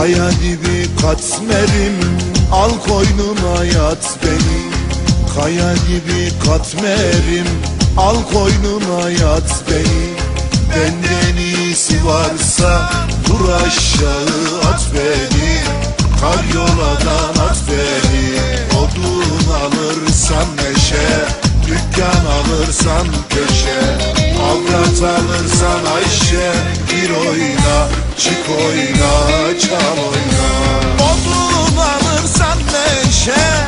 Kaya dibi katmerim Al koynuna yat beni. Kaya gibi katmerim Al koynuna yat beni. Benden iyisi varsa Dur aşağı at beni. Kar yoladan at beni. Odun alırsan neşe Dükkan alırsan köşe. Avrat alırsan Ayşe Bir oyna çık oyna çal oyna. Odun alırsan neşe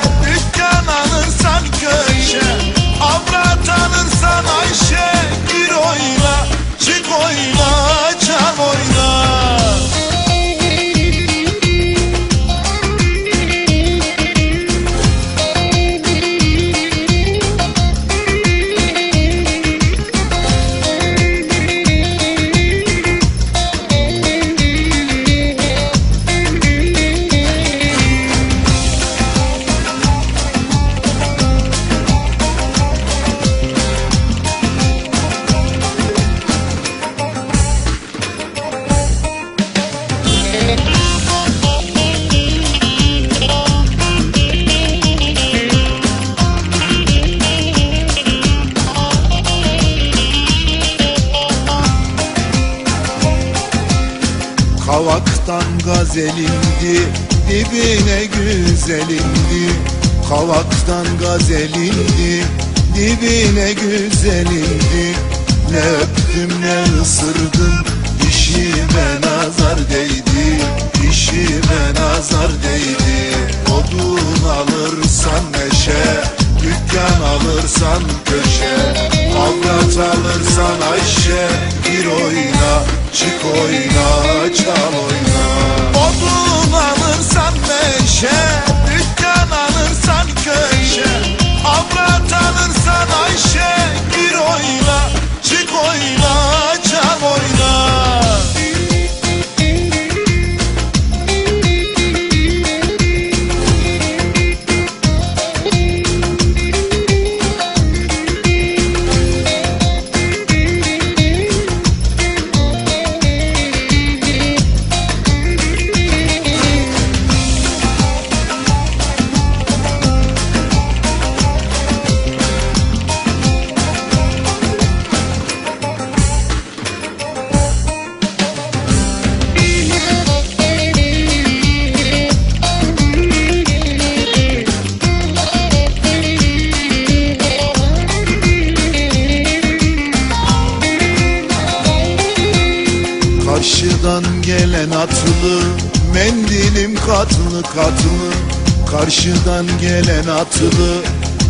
Kavaktan gazelindi Dibine güzelindi. Kavaktan gazelindi Dibine güzelindi. Ne öptüm ne ısırdım Dişime nazar değdi. Dişime nazar değdi. Odun alırsan neşe Dükkan alırsan köşe. Avrat alırsan Ayşe Bir oyna çık oyna çal oyna gelen atlı Mendilim katlı katlı. Karşıdan gelen atlı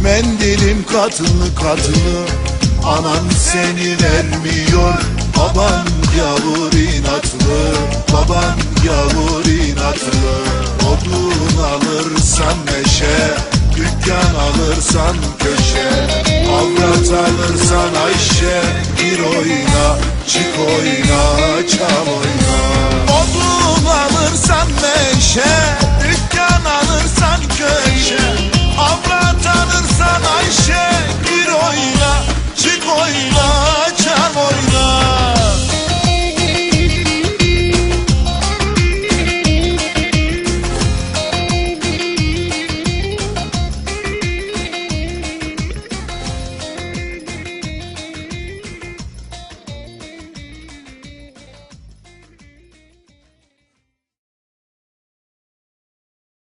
Mendilim katlı katlı. Anan seni vermiyor Baban gavur inatlı. Baban gavur inatlı. Odun alırsan neşe Dükkan alırsan köşe. Avrat alırsan Ayşe Bir oyna çık oyna